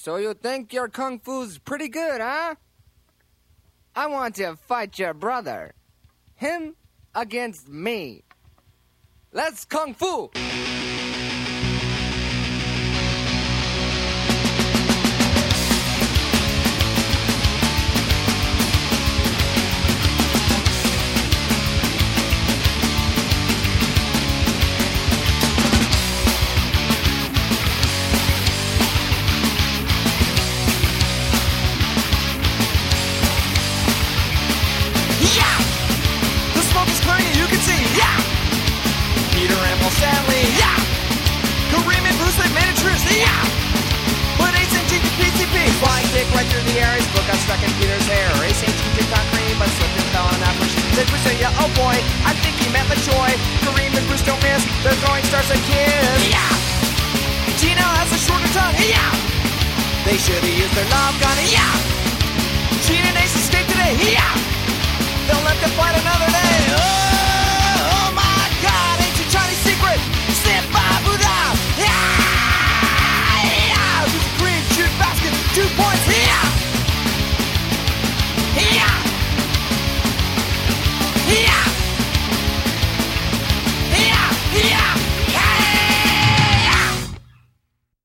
So you think your kung fu's pretty good, huh? I want to fight your brother. Him against me. Let's kung fu! to avoid. I think he meant the joy. Kareem and Bruce don't miss. They're throwing stars a kiss. Yeah. Gino has a shorter tongue. Yeah. They should have used their love gun. Yeah. Gina and Ace escaped today. Yeah. They'll have to fight another day. Oh, oh my God! ain't a Chinese secret. Sit by Buddha. Yeah. Yeah. Green shoot basket. Two points.